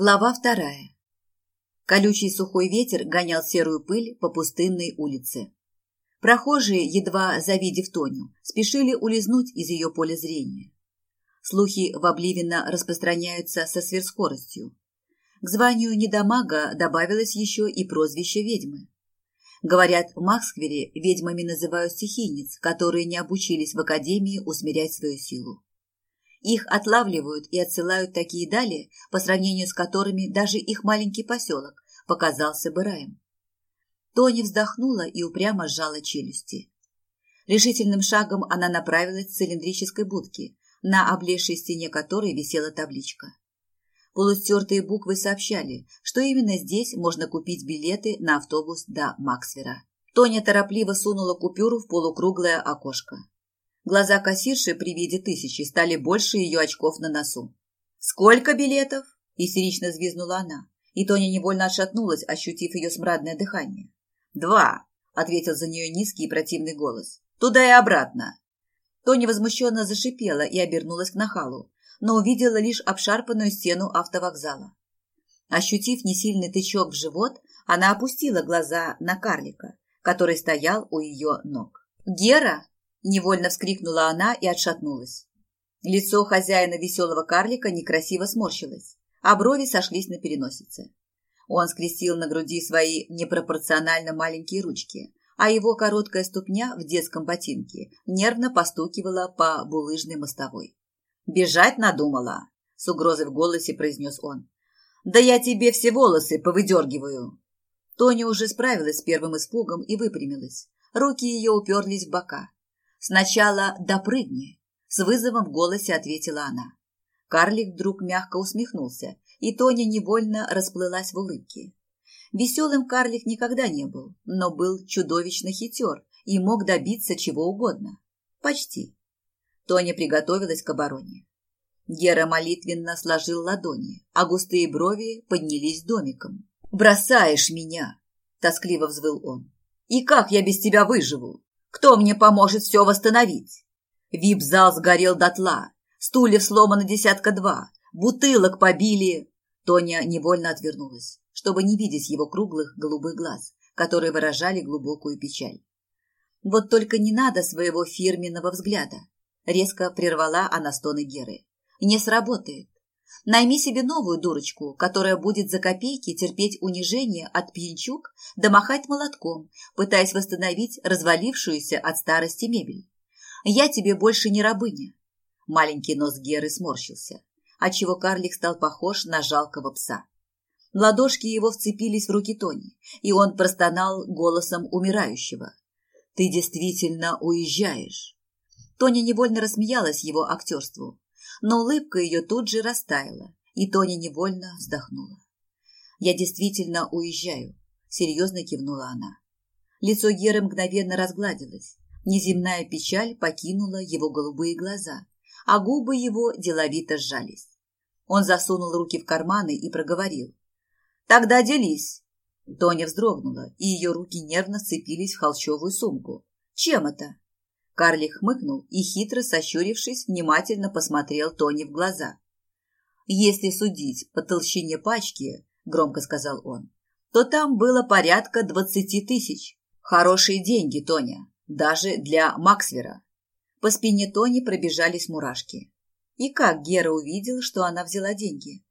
Глава вторая. Колючий сухой ветер гонял серую пыль по пустынной улице. Прохожие, едва завидев Тоню, спешили улизнуть из ее поля зрения. Слухи в Обливино распространяются со сверхскоростью. К званию недомага добавилось еще и прозвище ведьмы. Говорят, в Максквере ведьмами называют стихийниц, которые не обучились в академии усмирять свою силу. Их отлавливают и отсылают такие дали, по сравнению с которыми даже их маленький поселок показался бы раем. Тони вздохнула и упрямо сжала челюсти. Решительным шагом она направилась к цилиндрической будке, на облезшей стене которой висела табличка. Полустертые буквы сообщали, что именно здесь можно купить билеты на автобус до Максвера. Тоня торопливо сунула купюру в полукруглое окошко. Глаза кассирши при виде тысячи стали больше ее очков на носу. «Сколько билетов?» – истерично взвизгнула она, и Тоня невольно отшатнулась, ощутив ее смрадное дыхание. «Два!» – ответил за нее низкий и противный голос. «Туда и обратно!» Тоня возмущенно зашипела и обернулась к нахалу, но увидела лишь обшарпанную стену автовокзала. Ощутив несильный тычок в живот, она опустила глаза на карлика, который стоял у ее ног. «Гера!» Невольно вскрикнула она и отшатнулась. Лицо хозяина веселого карлика некрасиво сморщилось, а брови сошлись на переносице. Он скрестил на груди свои непропорционально маленькие ручки, а его короткая ступня в детском ботинке нервно постукивала по булыжной мостовой. «Бежать надумала?» – с угрозой в голосе произнес он. «Да я тебе все волосы повыдергиваю!» Тоня уже справилась с первым испугом и выпрямилась. Руки ее уперлись в бока. «Сначала допрыгни», — с вызовом в голосе ответила она. Карлик вдруг мягко усмехнулся, и Тоня невольно расплылась в улыбке. Веселым карлик никогда не был, но был чудовищно хитер и мог добиться чего угодно. Почти. Тоня приготовилась к обороне. Гера молитвенно сложил ладони, а густые брови поднялись домиком. «Бросаешь меня!» – тоскливо взвыл он. «И как я без тебя выживу? Кто мне поможет все восстановить? Вип-зал сгорел дотла, стульев сломано десятка два, бутылок побили. Тоня невольно отвернулась, чтобы не видеть его круглых голубых глаз, которые выражали глубокую печаль. Вот только не надо своего фирменного взгляда. Резко прервала она стоны Геры. Не сработает. Найми себе новую дурочку, которая будет за копейки терпеть унижение от пьянчук да махать молотком, пытаясь восстановить развалившуюся от старости мебель. Я тебе больше не рабыня. Маленький нос Геры сморщился, отчего карлик стал похож на жалкого пса. Ладошки его вцепились в руки Тони, и он простонал голосом умирающего. «Ты действительно уезжаешь?» Тоня невольно рассмеялась его актерству но улыбка ее тут же растаяла, и Тоня невольно вздохнула. «Я действительно уезжаю», — серьезно кивнула она. Лицо Геры мгновенно разгладилось. Неземная печаль покинула его голубые глаза, а губы его деловито сжались. Он засунул руки в карманы и проговорил. «Тогда делись!» Тоня вздрогнула, и ее руки нервно сцепились в холщовую сумку. «Чем это?» Карлик хмыкнул и, хитро сощурившись, внимательно посмотрел Тони в глаза. «Если судить по толщине пачки, — громко сказал он, — то там было порядка двадцати тысяч. Хорошие деньги, Тоня, даже для Максвера». По спине Тони пробежались мурашки. И как Гера увидел, что она взяла деньги?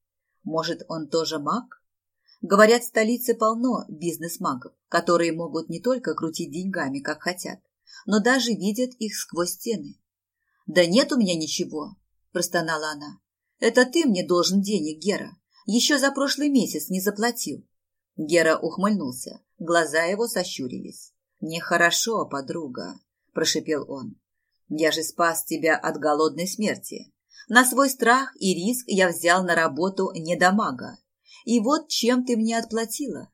Может, он тоже маг? Говорят, в столице полно бизнес-магов, которые могут не только крутить деньгами, как хотят, но даже видят их сквозь стены. «Да нет у меня ничего», – простонала она. «Это ты мне должен денег, Гера. Еще за прошлый месяц не заплатил». Гера ухмыльнулся. Глаза его сощурились. «Нехорошо, подруга», – прошепел он. «Я же спас тебя от голодной смерти. На свой страх и риск я взял на работу недомага. И вот чем ты мне отплатила.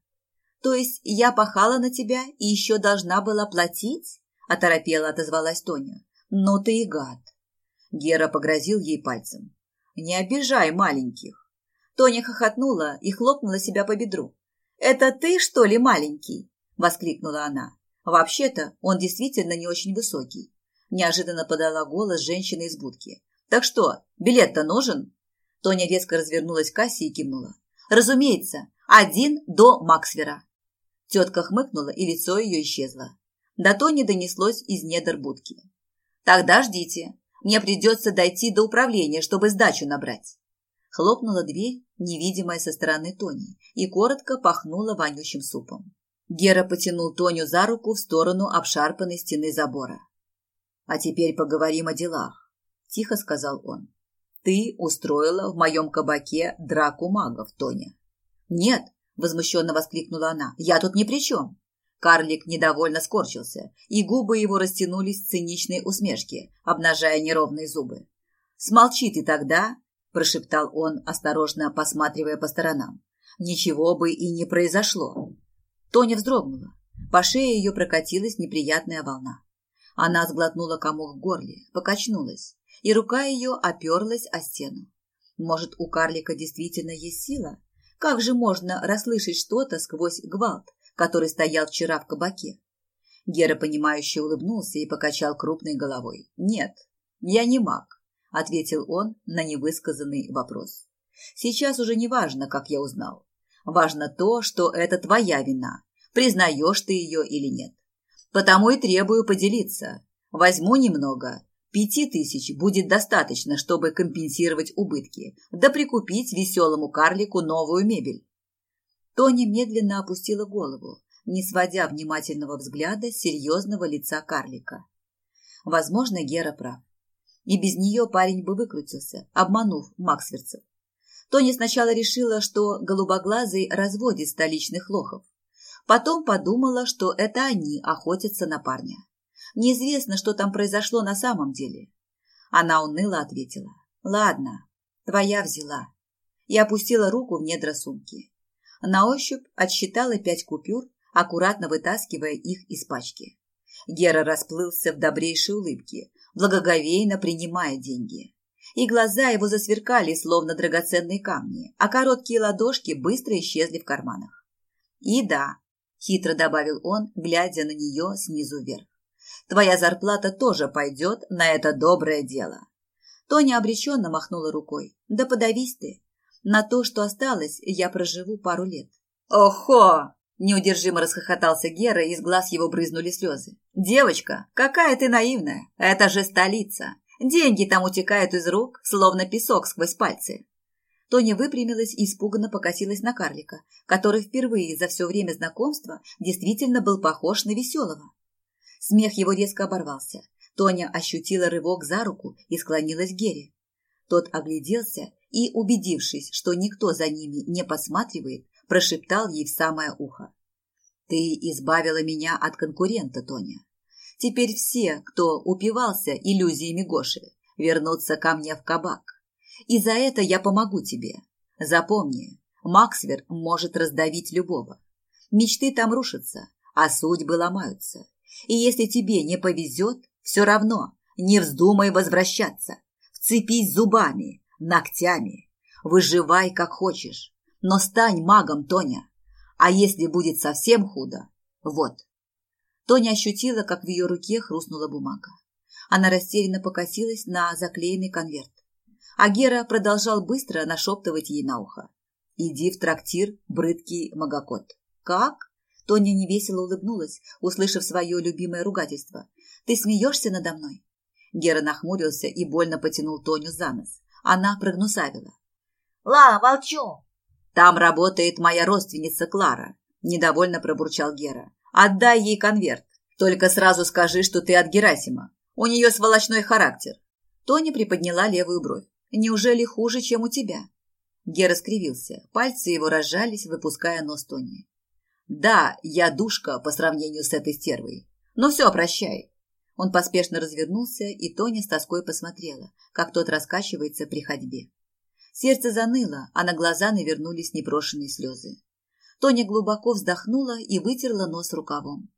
То есть я пахала на тебя и еще должна была платить? – оторопела отозвалась Тоня. «Ну ты и гад!» Гера погрозил ей пальцем. «Не обижай маленьких!» Тоня хохотнула и хлопнула себя по бедру. «Это ты, что ли, маленький?» – воскликнула она. «Вообще-то он действительно не очень высокий». Неожиданно подала голос женщины из будки. «Так что, билет-то нужен?» Тоня резко развернулась к кассе и кивнула. Разумеется, один до Максвера. Тетка хмыкнула, и лицо ее исчезло. До Тони донеслось из недр будки. Тогда ждите. Мне придется дойти до управления, чтобы сдачу набрать. Хлопнула дверь, невидимая со стороны Тони, и коротко пахнула вонючим супом. Гера потянул Тоню за руку в сторону обшарпанной стены забора. «А теперь поговорим о делах», – тихо сказал он. «Ты устроила в моем кабаке драку магов, Тоня». «Нет», – возмущенно воскликнула она, – «я тут ни при чем». Карлик недовольно скорчился, и губы его растянулись в циничной усмешке, обнажая неровные зубы. «Смолчи ты тогда», – прошептал он, осторожно посматривая по сторонам. «Ничего бы и не произошло». Тоня вздрогнула. По шее ее прокатилась неприятная волна. Она сглотнула комок в горле, покачнулась, и рука ее оперлась о стену. Может, у карлика действительно есть сила? Как же можно расслышать что-то сквозь гвалт, который стоял вчера в кабаке. Гера, понимающе улыбнулся и покачал крупной головой. «Нет, я не маг», — ответил он на невысказанный вопрос. «Сейчас уже не важно, как я узнал. Важно то, что это твоя вина, признаешь ты ее или нет. Потому и требую поделиться. Возьму немного. Пяти тысяч будет достаточно, чтобы компенсировать убытки, да прикупить веселому карлику новую мебель. Тоня медленно опустила голову, не сводя внимательного взгляда серьезного лица карлика. Возможно, Гера прав. И без нее парень бы выкрутился, обманув Максверцев. Тони сначала решила, что голубоглазый разводит столичных лохов. Потом подумала, что это они охотятся на парня. Неизвестно, что там произошло на самом деле. Она уныло ответила. «Ладно, твоя взяла». И опустила руку в недра сумки. На ощупь отсчитала пять купюр, аккуратно вытаскивая их из пачки. Гера расплылся в добрейшей улыбке, благоговейно принимая деньги. И глаза его засверкали, словно драгоценные камни, а короткие ладошки быстро исчезли в карманах. «И да», – хитро добавил он, глядя на нее снизу вверх, – «твоя зарплата тоже пойдет на это доброе дело». Тоня обреченно махнула рукой. «Да подавись ты, на то, что осталось, я проживу пару лет. Охо! Неудержимо расхохотался Гера, и из глаз его брызнули слезы. «Девочка, какая ты наивная! Это же столица! Деньги там утекают из рук, словно песок сквозь пальцы!» Тоня выпрямилась и испуганно покосилась на карлика, который впервые за все время знакомства действительно был похож на веселого. Смех его резко оборвался. Тоня ощутила рывок за руку и склонилась к Гере. Тот огляделся и, убедившись, что никто за ними не посматривает, прошептал ей в самое ухо. «Ты избавила меня от конкурента, Тоня. Теперь все, кто упивался иллюзиями Гоши, вернутся ко мне в кабак. И за это я помогу тебе. Запомни, Максвер может раздавить любого. Мечты там рушатся, а судьбы ломаются. И если тебе не повезет, все равно не вздумай возвращаться. Вцепись зубами, ногтями. Выживай как хочешь, но стань магом, Тоня. А если будет совсем худо, вот. Тоня ощутила, как в ее руке хрустнула бумага. Она растерянно покосилась на заклеенный конверт. А Гера продолжал быстро нашептывать ей на ухо. «Иди в трактир, брыдкий магокот». «Как?» Тоня невесело улыбнулась, услышав свое любимое ругательство. «Ты смеешься надо мной?» Гера нахмурился и больно потянул Тоню за нос. Она прогнусавила. «Ла, молчу!» «Там работает моя родственница Клара», – недовольно пробурчал Гера. «Отдай ей конверт. Только сразу скажи, что ты от Герасима. У нее сволочной характер». Тоня приподняла левую бровь. «Неужели хуже, чем у тебя?» Гера скривился. Пальцы его разжались, выпуская нос Тони. «Да, я душка по сравнению с этой стервой. Но все, прощай. Он поспешно развернулся, и Тоня с тоской посмотрела, как тот раскачивается при ходьбе. Сердце заныло, а на глаза навернулись непрошенные слезы. Тоня глубоко вздохнула и вытерла нос рукавом.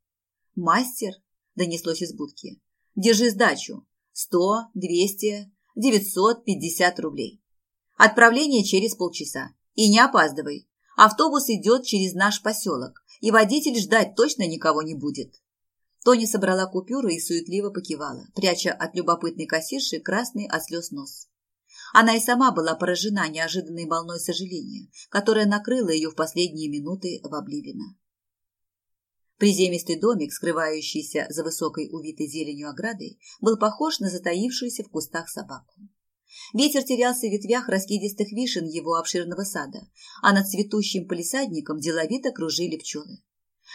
«Мастер!» – донеслось из будки. «Держи сдачу. Сто, двести, девятьсот пятьдесят рублей. Отправление через полчаса. И не опаздывай. Автобус идет через наш поселок, и водитель ждать точно никого не будет». Тоня собрала купюры и суетливо покивала, пряча от любопытной кассирши красный от слез нос. Она и сама была поражена неожиданной волной сожаления, которая накрыла ее в последние минуты в Обливина. Приземистый домик, скрывающийся за высокой увитой зеленью оградой, был похож на затаившуюся в кустах собаку. Ветер терялся в ветвях раскидистых вишен его обширного сада, а над цветущим полисадником деловито кружили пчелы.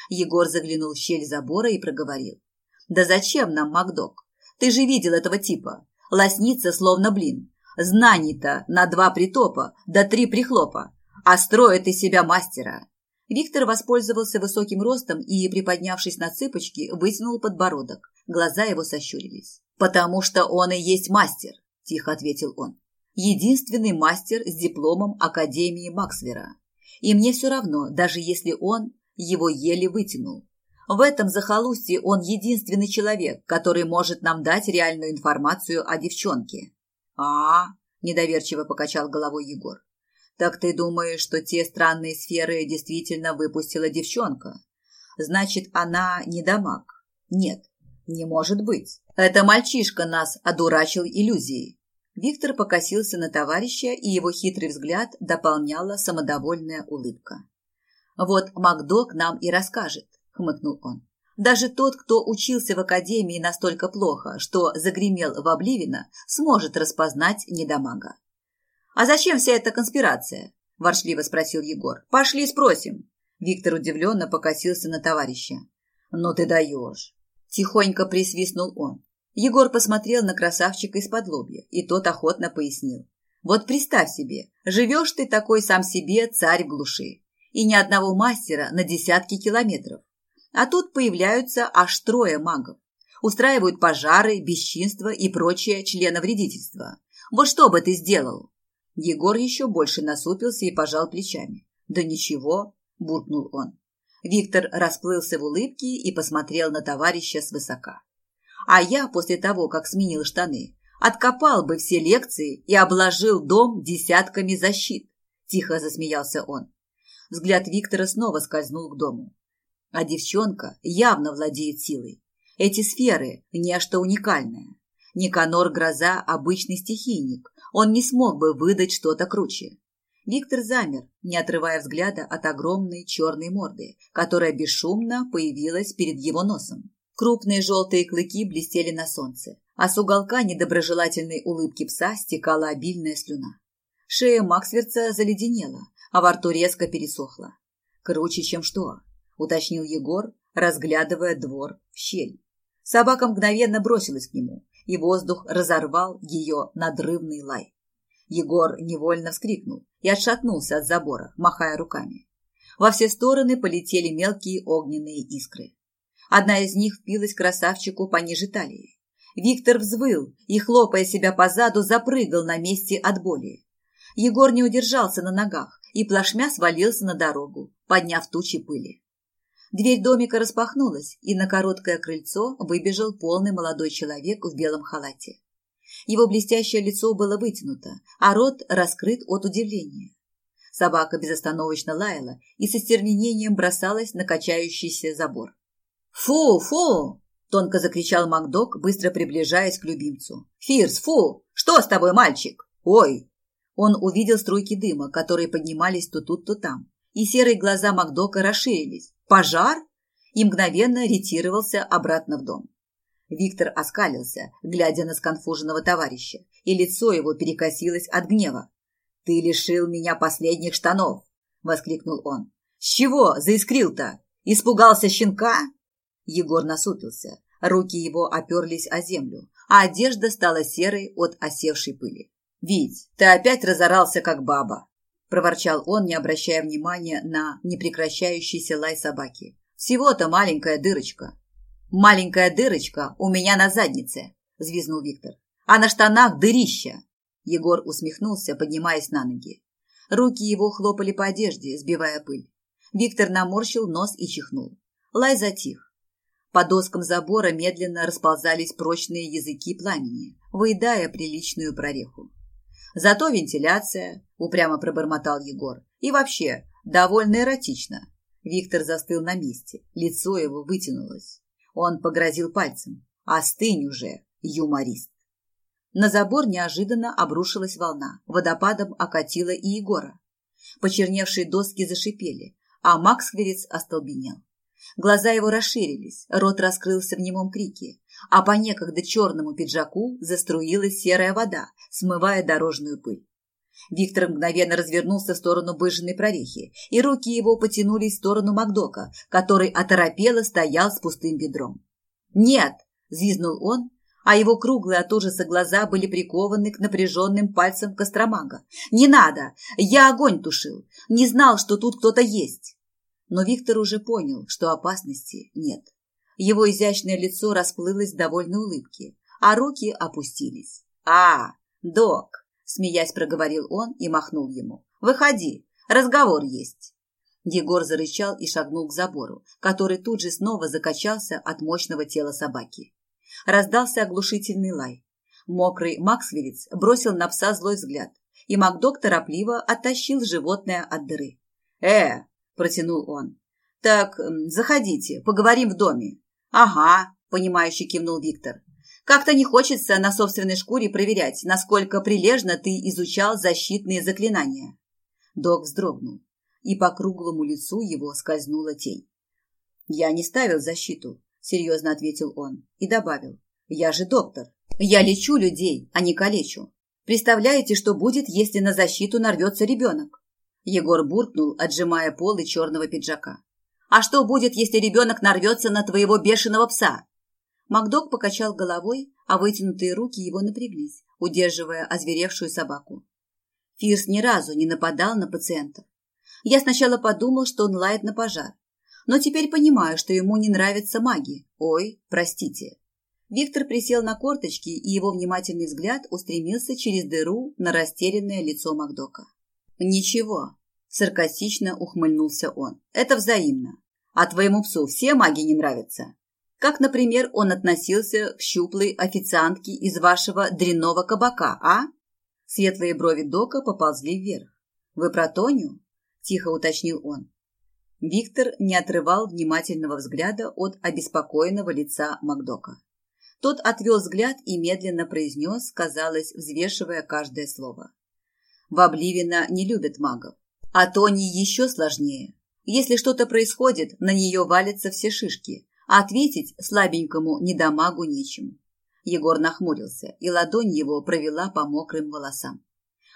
Егор заглянул в щель забора и проговорил. «Да зачем нам Макдок? Ты же видел этого типа. Лоснится, словно блин. Знаний-то на два притопа, да три прихлопа. А строит из себя мастера. Виктор воспользовался высоким ростом и, приподнявшись на цыпочки, вытянул подбородок. Глаза его сощурились. «Потому что он и есть мастер», – тихо ответил он. «Единственный мастер с дипломом Академии Максвера. И мне все равно, даже если он его еле вытянул. В этом захолустье он единственный человек, который может нам дать реальную информацию о девчонке». «А-а-а», недоверчиво покачал головой Егор. Так ты думаешь, что те странные сферы действительно выпустила девчонка? Значит, она не дамаг? Нет, не может быть. Это мальчишка нас одурачил иллюзией. Виктор покосился на товарища, и его хитрый взгляд дополняла самодовольная улыбка. «Вот Макдок нам и расскажет», — хмыкнул он. «Даже тот, кто учился в академии настолько плохо, что загремел в Обливина, сможет распознать недомага. «А зачем вся эта конспирация?» – ворчливо спросил Егор. «Пошли спросим». Виктор удивленно покосился на товарища. «Ну ты даешь!» Тихонько присвистнул он. Егор посмотрел на красавчика из-под лобья, и тот охотно пояснил. «Вот представь себе, живешь ты такой сам себе царь глуши, и ни одного мастера на десятки километров. А тут появляются аж трое магов. Устраивают пожары, бесчинства и прочее членовредительство. Вот что бы ты сделал?» Егор еще больше насупился и пожал плечами. «Да ничего», – буркнул он. Виктор расплылся в улыбке и посмотрел на товарища свысока. «А я после того, как сменил штаны, откопал бы все лекции и обложил дом десятками защит», – тихо засмеялся он. Взгляд Виктора снова скользнул к дому. А девчонка явно владеет силой. Эти сферы – нечто уникальное. Никанор Гроза – обычный стихийник, он не смог бы выдать что-то круче. Виктор замер, не отрывая взгляда от огромной черной морды, которая бесшумно появилась перед его носом. Крупные желтые клыки блестели на солнце, а с уголка недоброжелательной улыбки пса стекала обильная слюна. Шея Максверца заледенела, а во рту резко пересохла. «Круче, чем что?» – уточнил Егор, разглядывая двор в щель. Собака мгновенно бросилась к нему, и воздух разорвал ее надрывный лай. Егор невольно вскрикнул и отшатнулся от забора, махая руками. Во все стороны полетели мелкие огненные искры. Одна из них впилась красавчику пониже талии. Виктор взвыл и, хлопая себя по заду, запрыгал на месте от боли. Егор не удержался на ногах и плашмя свалился на дорогу, подняв тучи пыли. Дверь домика распахнулась, и на короткое крыльцо выбежал полный молодой человек в белом халате. Его блестящее лицо было вытянуто, а рот раскрыт от удивления. Собака безостановочно лаяла и со стервенением бросалась на качающийся забор. «Фу, фу!» – тонко закричал Макдок, быстро приближаясь к любимцу. «Фирс, фу! Что с тобой, мальчик? Ой!» Он увидел струйки дыма, которые поднимались то тут, то там, и серые глаза Макдока расширились. Пожар? И мгновенно ретировался обратно в дом. Виктор оскалился, глядя на сконфуженного товарища, и лицо его перекосилось от гнева. «Ты лишил меня последних штанов!» — воскликнул он. «С чего заискрил-то? Испугался щенка?» Егор насупился. Руки его оперлись о землю, а одежда стала серой от осевшей пыли. «Вить, ты опять разорался, как баба!» проворчал он, не обращая внимания на непрекращающийся лай собаки. Всего-то маленькая дырочка. Маленькая дырочка у меня на заднице, взвизнул Виктор. А на штанах дырища. Егор усмехнулся, поднимаясь на ноги. Руки его хлопали по одежде, сбивая пыль. Виктор наморщил нос и чихнул. Лай затих. По доскам забора медленно расползались прочные языки пламени, выедая приличную прореху. Зато вентиляция, упрямо пробормотал Егор. И вообще, довольно эротично. Виктор застыл на месте, лицо его вытянулось. Он погрозил пальцем. Остынь уже, юморист. На забор неожиданно обрушилась волна, водопадом окатила и Егора. Почерневшие доски зашипели, а Максвелец остолбенел. Глаза его расширились, рот раскрылся в немом крике, а по некогда черному пиджаку заструилась серая вода, смывая дорожную пыль. Виктор мгновенно развернулся в сторону выжженной прорехи, и руки его потянулись в сторону Макдока, который оторопело стоял с пустым бедром. «Нет!» – звизнул он, а его круглые от ужаса глаза были прикованы к напряженным пальцам Костромага. «Не надо! Я огонь тушил! Не знал, что тут кто-то есть!» Но Виктор уже понял, что опасности нет. Его изящное лицо расплылось в довольной улыбке, а руки опустились. «А, док!» – смеясь проговорил он и махнул ему. «Выходи, разговор есть!» Егор зарычал и шагнул к забору, который тут же снова закачался от мощного тела собаки. Раздался оглушительный лай. Мокрый Максвелец бросил на пса злой взгляд, и Макдок торопливо оттащил животное от дыры. «Э!» – протянул он. «Так, заходите, поговорим в доме». «Ага», – понимающе кивнул Виктор. «Как-то не хочется на собственной шкуре проверять, насколько прилежно ты изучал защитные заклинания». Док вздрогнул, и по круглому лицу его скользнула тень. «Я не ставил защиту», – серьезно ответил он и добавил. «Я же доктор. Я лечу людей, а не калечу. Представляете, что будет, если на защиту нарвется ребенок?» Егор буркнул, отжимая полы черного пиджака. «А что будет, если ребенок нарвется на твоего бешеного пса?» Макдок покачал головой, а вытянутые руки его напряглись, удерживая озверевшую собаку. Фирс ни разу не нападал на пациентов. Я сначала подумал, что он лает на пожар, но теперь понимаю, что ему не нравится маги. Ой, простите. Виктор присел на корточки, и его внимательный взгляд устремился через дыру на растерянное лицо Макдока. «Ничего», – саркастично ухмыльнулся он. «Это взаимно. А твоему псу все маги не нравятся. Как, например, он относился к щуплой официантке из вашего дрянного кабака, а?» Светлые брови Дока поползли вверх. «Вы про Тоню?» – тихо уточнил он. Виктор не отрывал внимательного взгляда от обеспокоенного лица Макдока. Тот отвел взгляд и медленно произнес, казалось, взвешивая каждое слово. В не любят магов. А Тони еще сложнее. Если что-то происходит, на нее валятся все шишки, а ответить слабенькому недомагу нечем. Егор нахмурился, и ладонь его провела по мокрым волосам.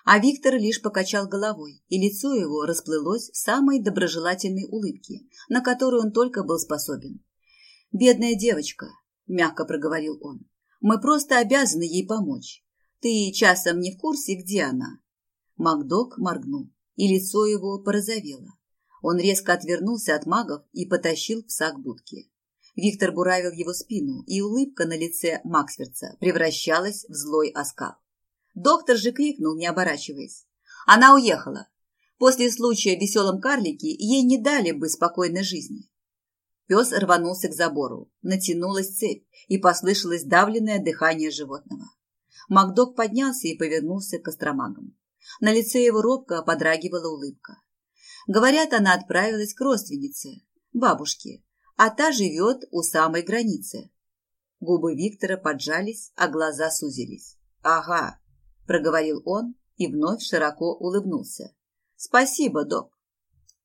А Виктор лишь покачал головой, и лицо его расплылось в самой доброжелательной улыбке, на которую он только был способен. «Бедная девочка», – мягко проговорил он, – «мы просто обязаны ей помочь. Ты часом не в курсе, где она?» Макдок моргнул, и лицо его порозовело. Он резко отвернулся от магов и потащил пса к будке. Виктор буравил его спину, и улыбка на лице Максверца превращалась в злой оскал. Доктор же крикнул, не оборачиваясь. Она уехала. После случая в веселом карлике ей не дали бы спокойной жизни. Пес рванулся к забору, натянулась цепь, и послышалось давленное дыхание животного. Макдок поднялся и повернулся к остромагам. На лице его робко подрагивала улыбка. Говорят, она отправилась к родственнице, бабушке, а та живет у самой границы. Губы Виктора поджались, а глаза сузились. Ага, – проговорил он и вновь широко улыбнулся. «Спасибо, док».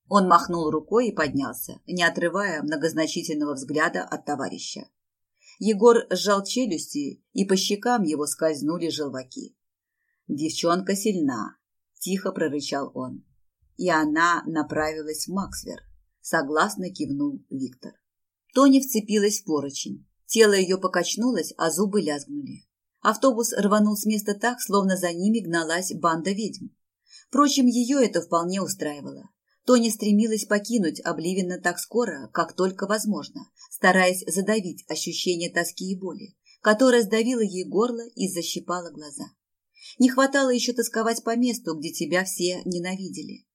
Он махнул рукой и поднялся, не отрывая многозначительного взгляда от товарища. Егор сжал челюсти, и по щекам его скользнули желваки. «Девчонка сильна», – тихо прорычал он. И она направилась в Максвер. Согласно кивнул Виктор. Тони вцепилась в поручень. Тело ее покачнулось, а зубы лязгнули. Автобус рванул с места так, словно за ними гналась банда ведьм. Впрочем, ее это вполне устраивало. Тоня стремилась покинуть Обливина так скоро, как только возможно, стараясь задавить ощущение тоски и боли, которое сдавило ей горло и защипало глаза. Не хватало еще тосковать по месту, где тебя все ненавидели.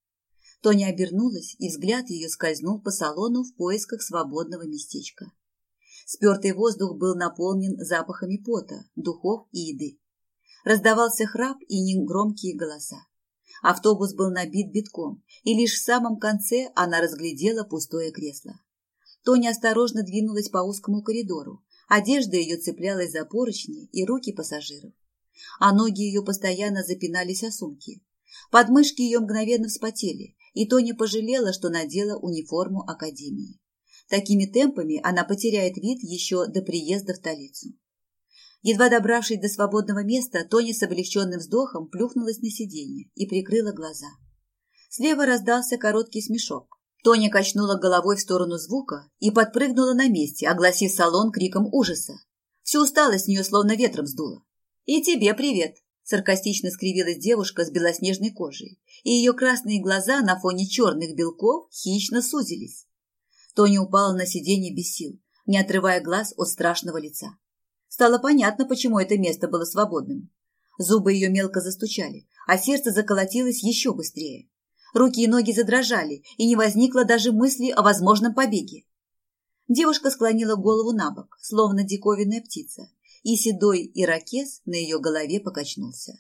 Тоня обернулась, и взгляд ее скользнул по салону в поисках свободного местечка. Спертый воздух был наполнен запахами пота, духов и еды. Раздавался храп и негромкие голоса. Автобус был набит битком, и лишь в самом конце она разглядела пустое кресло. Тоня осторожно двинулась по узкому коридору. Одежда ее цеплялась за поручни и руки пассажиров. а ноги ее постоянно запинались о сумки. Подмышки ее мгновенно вспотели, и Тоня пожалела, что надела униформу академии. Такими темпами она потеряет вид еще до приезда в столицу. Едва добравшись до свободного места, Тоня с облегченным вздохом плюхнулась на сиденье и прикрыла глаза. Слева раздался короткий смешок. Тоня качнула головой в сторону звука и подпрыгнула на месте, огласив салон криком ужаса. Всю усталость с нее словно ветром сдуло. «И тебе привет!» – саркастично скривилась девушка с белоснежной кожей, и ее красные глаза на фоне черных белков хищно сузились. Тоня упала на сиденье без сил, не отрывая глаз от страшного лица. Стало понятно, почему это место было свободным. Зубы ее мелко застучали, а сердце заколотилось еще быстрее. Руки и ноги задрожали, и не возникло даже мысли о возможном побеге. Девушка склонила голову на бок, словно диковинная птица, и седой ирокез на ее голове покачнулся.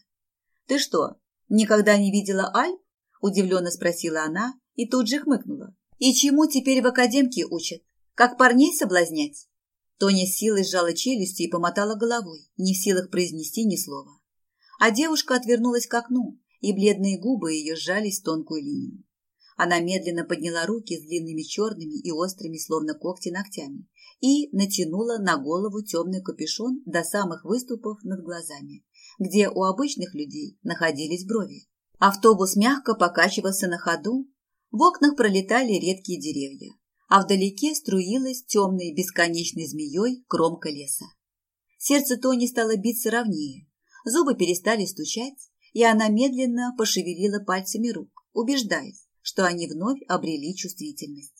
«Ты что, никогда не видела Альп?» – удивленно спросила она и тут же хмыкнула. «И чему теперь в академке учат? Как парней соблазнять?» Тоня с силой сжала челюсти и помотала головой, не в силах произнести ни слова. А девушка отвернулась к окну, и бледные губы ее сжались в тонкую линию. Она медленно подняла руки с длинными черными и острыми, словно когти, ногтями и натянула на голову темный капюшон до самых выступов над глазами, где у обычных людей находились брови. Автобус мягко покачивался на ходу, в окнах пролетали редкие деревья а вдалеке струилась темной бесконечной змеей кромка леса. Сердце Тони стало биться ровнее, зубы перестали стучать, и она медленно пошевелила пальцами рук, убеждаясь, что они вновь обрели чувствительность.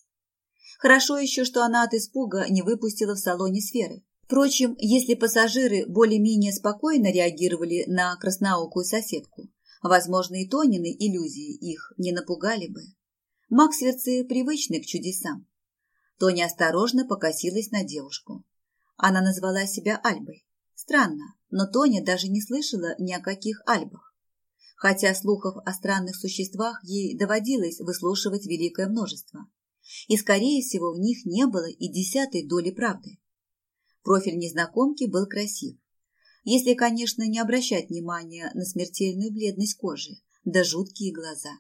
Хорошо еще, что она от испуга не выпустила в салоне сферы. Впрочем, если пассажиры более-менее спокойно реагировали на красноокую соседку, возможно, и Тонины иллюзии их не напугали бы. Максверцы привычны к чудесам. Тоня осторожно покосилась на девушку. Она назвала себя Альбой. Странно, но Тоня даже не слышала ни о каких Альбах. Хотя слухов о странных существах ей доводилось выслушивать великое множество. И, скорее всего, в них не было и десятой доли правды. Профиль незнакомки был красив. Если, конечно, не обращать внимания на смертельную бледность кожи, да жуткие глаза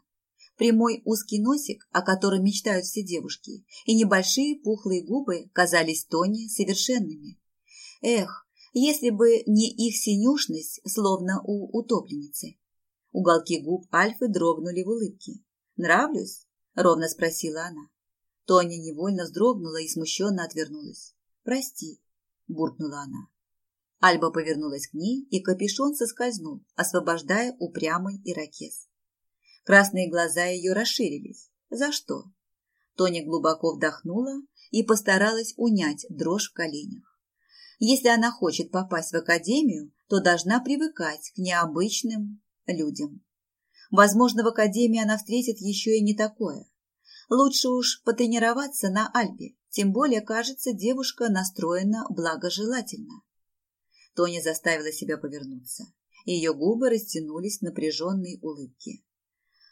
прямой узкий носик, о котором мечтают все девушки, и небольшие пухлые губы казались Тони совершенными. Эх, если бы не их синюшность, словно у утопленницы. Уголки губ Альфы дрогнули в улыбке. «Нравлюсь?» – ровно спросила она. Тоня невольно вздрогнула и смущенно отвернулась. «Прости», – буркнула она. Альба повернулась к ней, и капюшон соскользнул, освобождая упрямый ирокез. Красные глаза ее расширились. За что? Тоня глубоко вдохнула и постаралась унять дрожь в коленях. Если она хочет попасть в академию, то должна привыкать к необычным людям. Возможно, в академии она встретит еще и не такое. Лучше уж потренироваться на Альбе, тем более, кажется, девушка настроена благожелательно. Тоня заставила себя повернуться. Ее губы растянулись в напряженной улыбке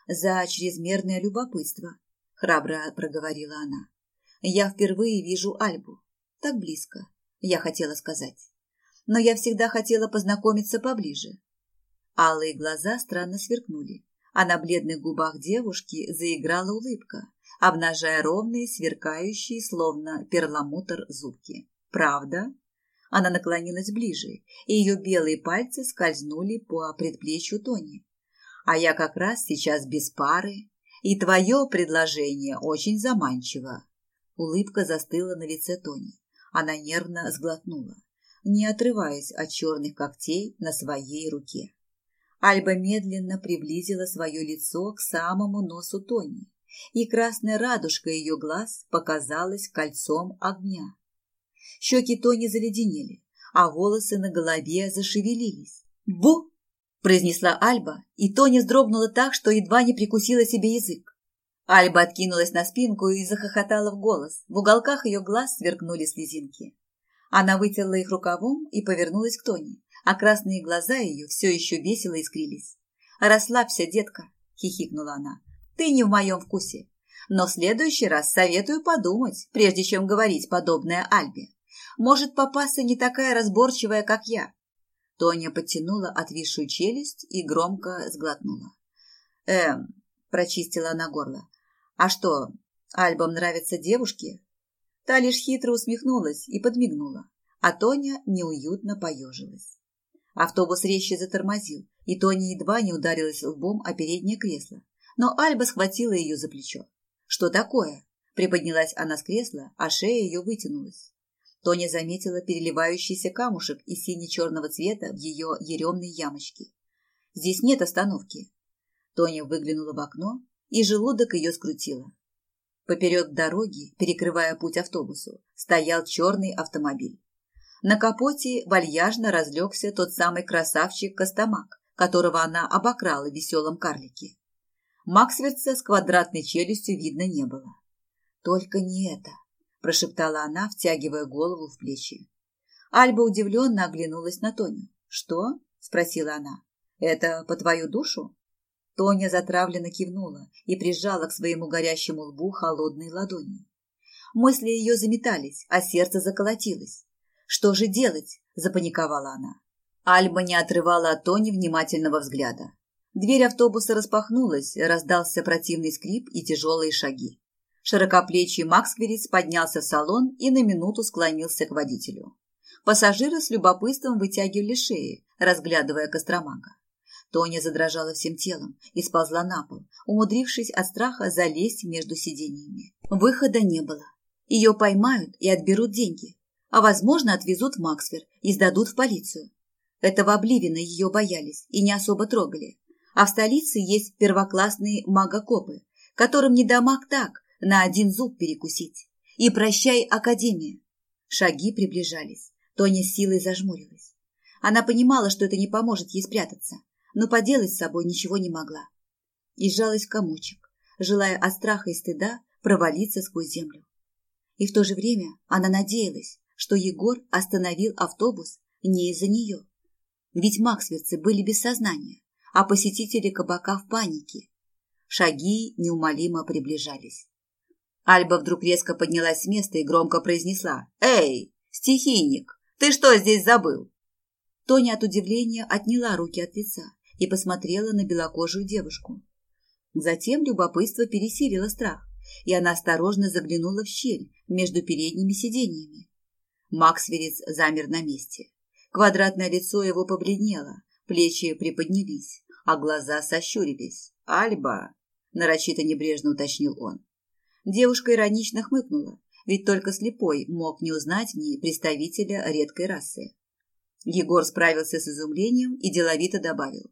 за чрезмерное любопытство, храбро проговорила она. Я впервые вижу Альбу. Так близко, я хотела сказать. Но я всегда хотела познакомиться поближе. Алые глаза странно сверкнули, а на бледных губах девушки заиграла улыбка, обнажая ровные, сверкающие, словно перламутр, зубки. «Правда?» Она наклонилась ближе, и ее белые пальцы скользнули по предплечью Тони а я как раз сейчас без пары, и твое предложение очень заманчиво. Улыбка застыла на лице Тони. Она нервно сглотнула, не отрываясь от черных когтей на своей руке. Альба медленно приблизила свое лицо к самому носу Тони, и красная радужка ее глаз показалась кольцом огня. Щеки Тони заледенели, а волосы на голове зашевелились. «Бу!» произнесла Альба, и Тони вздрогнула так, что едва не прикусила себе язык. Альба откинулась на спинку и захохотала в голос. В уголках ее глаз сверкнули слезинки. Она вытерла их рукавом и повернулась к Тони, а красные глаза ее все еще весело искрились. «Расслабься, детка», — хихикнула она. «Ты не в моем вкусе. Но в следующий раз советую подумать, прежде чем говорить подобное Альбе. Может попасться не такая разборчивая, как я. Тоня подтянула отвисшую челюсть и громко сглотнула. «Эм», – прочистила она горло, – «а что, Альбам нравятся девушки?» Та лишь хитро усмехнулась и подмигнула, а Тоня неуютно поежилась. Автобус резче затормозил, и Тоня едва не ударилась лбом о переднее кресло, но Альба схватила ее за плечо. «Что такое?» Приподнялась она с кресла, а шея ее вытянулась. Тоня заметила переливающийся камушек из сине-черного цвета в ее еремной ямочке. «Здесь нет остановки». Тоня выглянула в окно, и желудок ее скрутило. Поперек дороги, перекрывая путь автобусу, стоял черный автомобиль. На капоте вальяжно разлегся тот самый красавчик Костомак, которого она обокрала в веселом карлике. Максверца с квадратной челюстью видно не было. «Только не это», – прошептала она, втягивая голову в плечи. Альба удивленно оглянулась на Тоню. «Что?» – спросила она. «Это по твою душу?» Тоня затравленно кивнула и прижала к своему горящему лбу холодные ладони. Мысли ее заметались, а сердце заколотилось. «Что же делать?» – запаниковала она. Альба не отрывала от Тони внимательного взгляда. Дверь автобуса распахнулась, раздался противный скрип и тяжелые шаги. Широкоплечий Максквериц поднялся в салон и на минуту склонился к водителю. Пассажиры с любопытством вытягивали шеи, разглядывая Костромага. Тоня задрожала всем телом и сползла на пол, умудрившись от страха залезть между сиденьями. Выхода не было. Ее поймают и отберут деньги, а, возможно, отвезут в Максвер и сдадут в полицию. Этого Обливина ее боялись и не особо трогали. А в столице есть первоклассные магокопы, которым не дамаг так, на один зуб перекусить. И прощай, Академия. Шаги приближались. Тоня с силой зажмурилась. Она понимала, что это не поможет ей спрятаться но поделать с собой ничего не могла. И сжалась в комочек, желая от страха и стыда провалиться сквозь землю. И в то же время она надеялась, что Егор остановил автобус не из-за нее. Ведь максверцы были без сознания, а посетители кабака в панике. Шаги неумолимо приближались. Альба вдруг резко поднялась с места и громко произнесла «Эй, стихийник, ты что здесь забыл?» Тоня от удивления отняла руки от лица и посмотрела на белокожую девушку. Затем любопытство пересилило страх, и она осторожно заглянула в щель между передними сиденьями. Максверец замер на месте. Квадратное лицо его побледнело, плечи приподнялись, а глаза сощурились. «Альба!» – нарочито небрежно уточнил он. Девушка иронично хмыкнула, ведь только слепой мог не узнать в ней представителя редкой расы. Егор справился с изумлением и деловито добавил.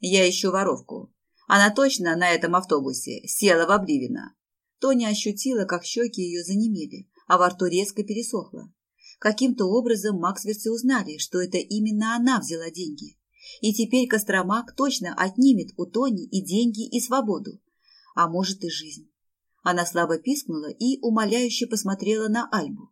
Я ищу воровку. Она точно на этом автобусе села в Обливина. Тоня ощутила, как щеки ее занемели, а во рту резко пересохло. Каким-то образом Максверцы узнали, что это именно она взяла деньги. И теперь Костромак точно отнимет у Тони и деньги, и свободу. А может и жизнь. Она слабо пискнула и умоляюще посмотрела на Альбу.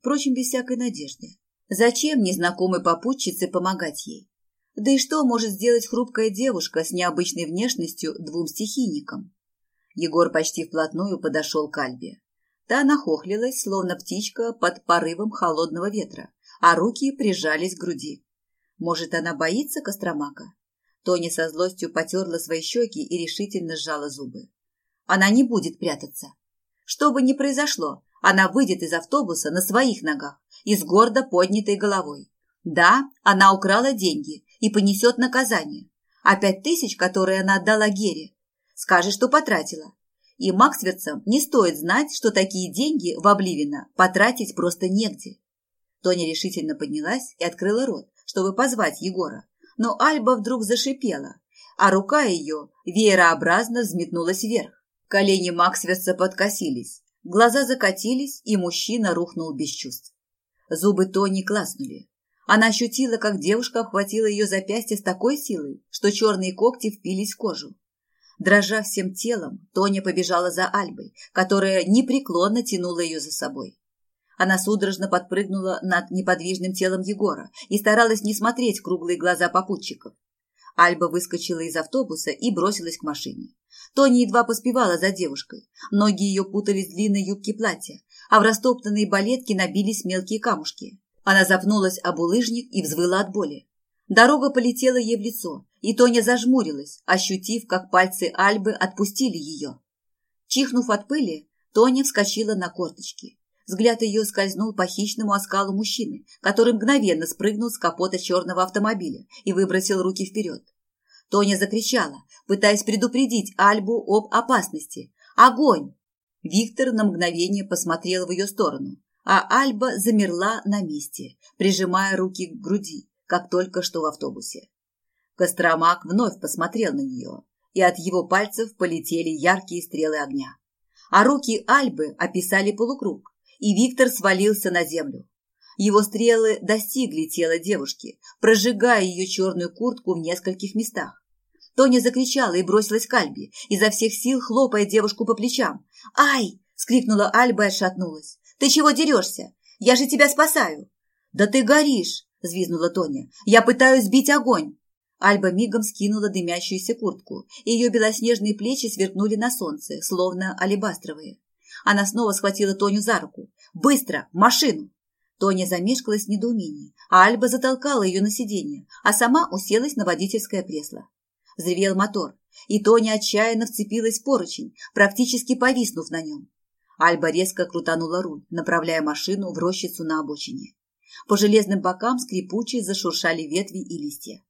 Впрочем, без всякой надежды. Зачем незнакомой попутчице помогать ей? Да и что может сделать хрупкая девушка с необычной внешностью двум стихийникам? Егор почти вплотную подошел к Альбе. Та нахохлилась, словно птичка под порывом холодного ветра, а руки прижались к груди. Может, она боится Костромака? Тони со злостью потерла свои щеки и решительно сжала зубы. Она не будет прятаться. Что бы ни произошло, она выйдет из автобуса на своих ногах и с гордо поднятой головой. Да, она украла деньги и понесет наказание. А пять тысяч, которые она отдала Гере, скажет, что потратила. И Максверцам не стоит знать, что такие деньги в Обливино потратить просто негде. Тоня решительно поднялась и открыла рот, чтобы позвать Егора. Но Альба вдруг зашипела, а рука ее веерообразно взметнулась вверх. Колени Максверца подкосились, глаза закатились, и мужчина рухнул без чувств. Зубы Тони класнули. Она ощутила, как девушка обхватила ее запястье с такой силой, что черные когти впились в кожу. Дрожа всем телом, Тоня побежала за Альбой, которая непреклонно тянула ее за собой. Она судорожно подпрыгнула над неподвижным телом Егора и старалась не смотреть круглые глаза попутчиков. Альба выскочила из автобуса и бросилась к машине. Тоня едва поспевала за девушкой. Ноги ее путались в длинной юбке платья, а в растоптанные балетки набились мелкие камушки. Она запнулась об улыжник и взвыла от боли. Дорога полетела ей в лицо, и Тоня зажмурилась, ощутив, как пальцы Альбы отпустили ее. Чихнув от пыли, Тоня вскочила на корточки. Взгляд ее скользнул по хищному оскалу мужчины, который мгновенно спрыгнул с капота черного автомобиля и выбросил руки вперед. Тоня закричала, пытаясь предупредить Альбу об опасности. «Огонь!» Виктор на мгновение посмотрел в ее сторону, а Альба замерла на месте, прижимая руки к груди, как только что в автобусе. Костромак вновь посмотрел на нее, и от его пальцев полетели яркие стрелы огня. А руки Альбы описали полукруг, и Виктор свалился на землю. Его стрелы достигли тела девушки, прожигая ее черную куртку в нескольких местах. Тоня закричала и бросилась к Альбе, изо всех сил хлопая девушку по плечам. «Ай!» – скрикнула Альба и отшатнулась. «Ты чего дерешься? Я же тебя спасаю!» «Да ты горишь!» – взвизнула Тоня. «Я пытаюсь сбить огонь!» Альба мигом скинула дымящуюся куртку, и ее белоснежные плечи сверкнули на солнце, словно алебастровые. Она снова схватила Тоню за руку. «Быстро! В машину!» Тоня замешкалась в недоумении, а Альба затолкала ее на сиденье, а сама уселась на водительское кресло. Взревел мотор, и Тоня отчаянно вцепилась в поручень, практически повиснув на нем. Альба резко крутанула руль, направляя машину в рощицу на обочине. По железным бокам скрипучие зашуршали ветви и листья.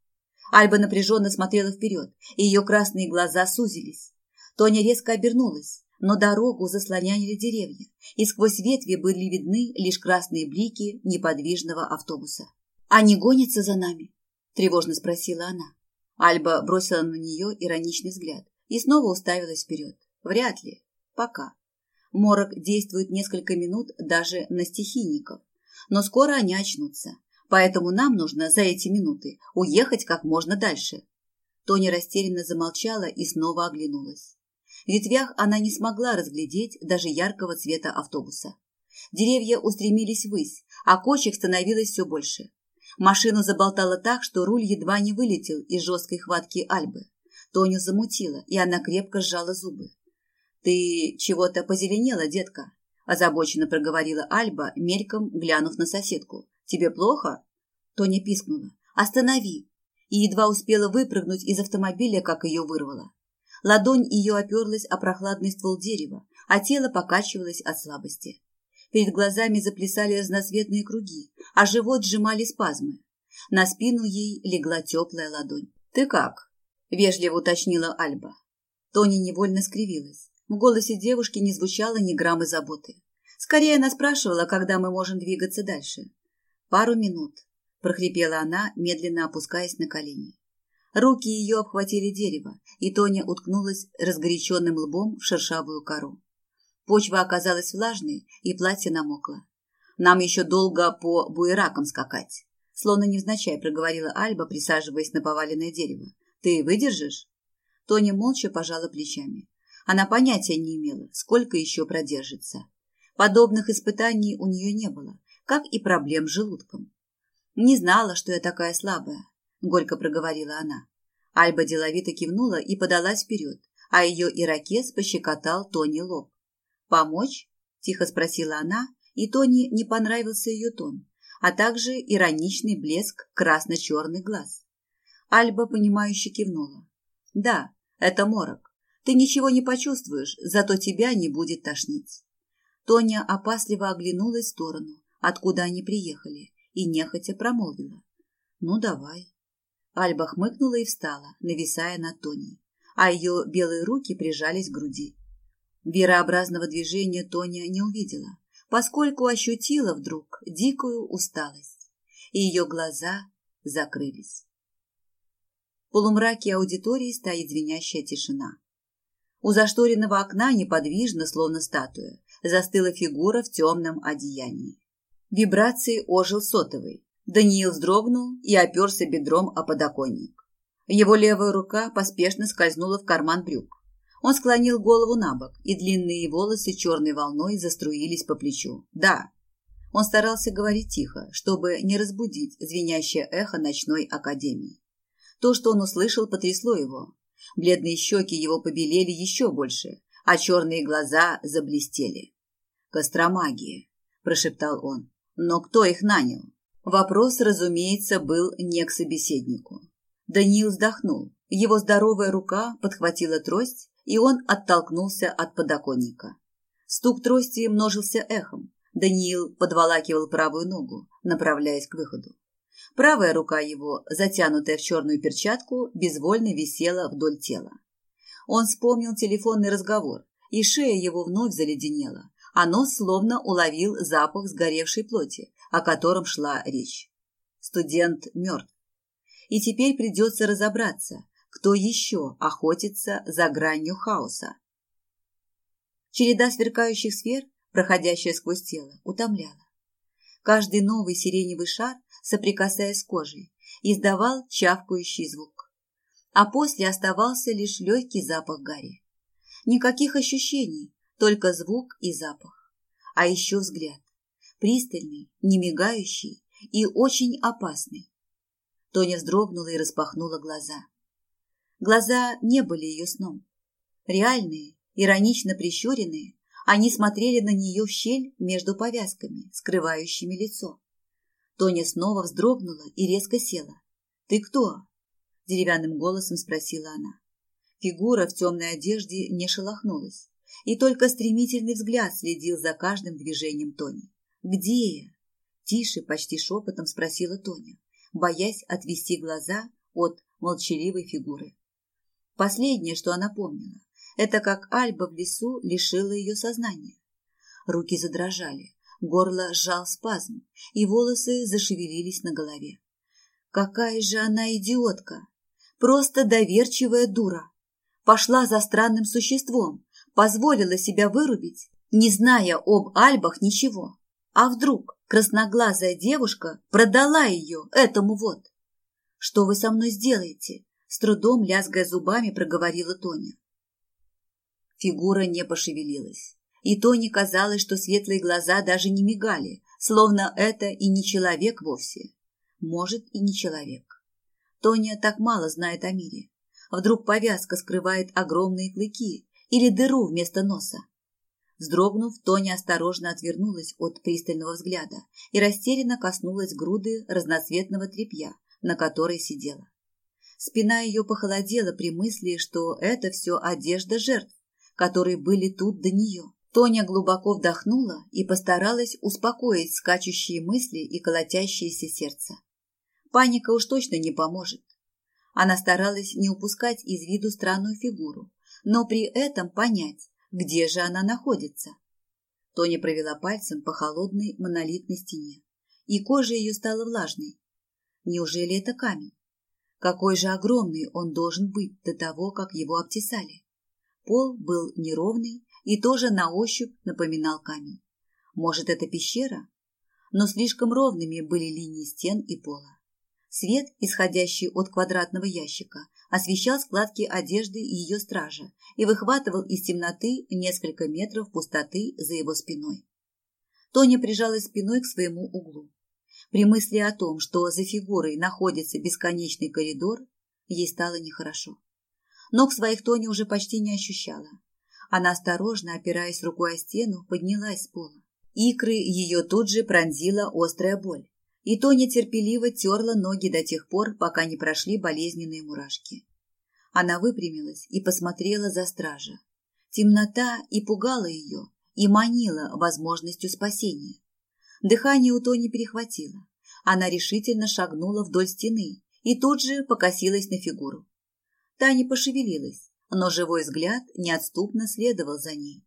Альба напряженно смотрела вперед, и ее красные глаза сузились. Тоня резко обернулась, но дорогу заслоняли деревья, и сквозь ветви были видны лишь красные блики неподвижного автобуса. «Они гонятся за нами?» – тревожно спросила она. Альба бросила на нее ироничный взгляд и снова уставилась вперед. «Вряд ли. Пока. Морок действует несколько минут даже на стихийников, но скоро они очнутся, поэтому нам нужно за эти минуты уехать как можно дальше». Тоня растерянно замолчала и снова оглянулась. Ветвях она не смогла разглядеть даже яркого цвета автобуса. Деревья устремились ввысь, а кочек становилось все больше. Машину заболтало так, что руль едва не вылетел из жесткой хватки Альбы. Тоню замутила, и она крепко сжала зубы. «Ты чего-то позеленела, детка?» – озабоченно проговорила Альба, мельком глянув на соседку. «Тебе плохо?» Тоня пискнула. «Останови!» И едва успела выпрыгнуть из автомобиля, как ее вырвало. Ладонь ее оперлась о прохладный ствол дерева, а тело покачивалось от слабости. Перед глазами заплясали разноцветные круги, а живот сжимали спазмы. На спину ей легла теплая ладонь. «Ты как?» – вежливо уточнила Альба. Тони невольно скривилась. В голосе девушки не звучало ни грамма заботы. Скорее она спрашивала, когда мы можем двигаться дальше. «Пару минут», – прохрипела она, медленно опускаясь на колени. Руки ее обхватили дерево, и Тоня уткнулась разгоряченным лбом в шершавую кору. Почва оказалась влажной, и платье намокло. «Нам еще долго по буеракам скакать», словно невзначай проговорила Альба, присаживаясь на поваленное дерево. «Ты выдержишь?» Тоня молча пожала плечами. Она понятия не имела, сколько еще продержится. Подобных испытаний у нее не было, как и проблем с желудком. «Не знала, что я такая слабая», — горько проговорила она. Альба деловито кивнула и подалась вперед, а ее ирокез пощекотал Тони лоб. «Помочь?» – тихо спросила она, и Тони не понравился ее тон, а также ироничный блеск красно-черный глаз. Альба, понимающе кивнула. «Да, это морок. Ты ничего не почувствуешь, зато тебя не будет тошнить». Тоня опасливо оглянулась в сторону, откуда они приехали, и нехотя промолвила. «Ну, давай». Альба хмыкнула и встала, нависая над Тони, а ее белые руки прижались к груди. Верообразного движения Тоня не увидела, поскольку ощутила вдруг дикую усталость, и ее глаза закрылись. В полумраке аудитории стоит звенящая тишина. У зашторенного окна неподвижно, словно статуя, застыла фигура в темном одеянии. Вибрации ожил сотовый. Даниил вздрогнул и оперся бедром о подоконник. Его левая рука поспешно скользнула в карман брюк. Он склонил голову на бок, и длинные волосы черной волной заструились по плечу. «Да». Он старался говорить тихо, чтобы не разбудить звенящее эхо ночной академии. То, что он услышал, потрясло его. Бледные щеки его побелели еще больше, а черные глаза заблестели. «Костромагия», – прошептал он. «Но кто их нанял?» Вопрос, разумеется, был не к собеседнику. Даниил вздохнул. Его здоровая рука подхватила трость, и он оттолкнулся от подоконника. Стук трости множился эхом. Даниил подволакивал правую ногу, направляясь к выходу. Правая рука его, затянутая в черную перчатку, безвольно висела вдоль тела. Он вспомнил телефонный разговор, и шея его вновь заледенела, а нос словно уловил запах сгоревшей плоти, о котором шла речь. Студент мертв. И теперь придется разобраться, кто еще охотится за гранью хаоса. Череда сверкающих сфер, проходящая сквозь тело, утомляла. Каждый новый сиреневый шар, соприкасаясь с кожей, издавал чавкающий звук. А после оставался лишь легкий запах гари. Никаких ощущений, только звук и запах. А еще взгляд. Пристальный, немигающий и очень опасный. Тоня вздрогнула и распахнула глаза. Глаза не были ее сном. Реальные, иронично прищуренные, они смотрели на нее в щель между повязками, скрывающими лицо. Тоня снова вздрогнула и резко села. «Ты кто?» – деревянным голосом спросила она. Фигура в темной одежде не шелохнулась и только стремительный взгляд следил за каждым движением Тони. «Где я?» – тише, почти шепотом спросила Тоня, боясь отвести глаза от молчаливой фигуры. Последнее, что она помнила, это как Альба в лесу лишила ее сознания. Руки задрожали, горло сжал спазм, и волосы зашевелились на голове. Какая же она идиотка! Просто доверчивая дура! Пошла за странным существом, позволила себя вырубить, не зная об альбах ничего. А вдруг красноглазая девушка продала ее этому вот? Что вы со мной сделаете? С трудом лязгая зубами проговорила Тоня. Фигура не пошевелилась. И Тони казалось, что светлые глаза даже не мигали, словно это и не человек вовсе. Может, и не человек. Тоня так мало знает о мире. Вдруг повязка скрывает огромные клыки, или дыру вместо носа. Вздрогнув, Тоня осторожно отвернулась от пристального взгляда и растерянно коснулась груды разноцветного тряпья, на которой сидела. Спина ее похолодела при мысли, что это все одежда жертв, которые были тут до нее. Тоня глубоко вдохнула и постаралась успокоить скачущие мысли и колотящееся сердце. Паника уж точно не поможет. Она старалась не упускать из виду странную фигуру, но при этом понять, где же она находится. Тоня провела пальцем по холодной монолитной стене, и кожа ее стала влажной. Неужели это камень? Какой же огромный он должен быть до того, как его обтесали? Пол был неровный и тоже на ощупь напоминал камень. Может, это пещера? Но слишком ровными были линии стен и пола. Свет, исходящий от квадратного ящика, освещал складки одежды ее стража и выхватывал из темноты несколько метров пустоты за его спиной. Тоня прижалась спиной к своему углу. При мысли о том, что за фигурой находится бесконечный коридор, ей стало нехорошо. Ног своих Тоня уже почти не ощущала. Она осторожно, опираясь рукой о стену, поднялась с пола. Икры ее тут же пронзила острая боль и Тоня терпеливо терла ноги до тех пор, пока не прошли болезненные мурашки. Она выпрямилась и посмотрела за стража. Темнота и пугала ее, и манила возможностью спасения. Дыхание у Тони перехватило. Она решительно шагнула вдоль стены и тут же покосилась на фигуру. Таня пошевелилась, но живой взгляд неотступно следовал за ней.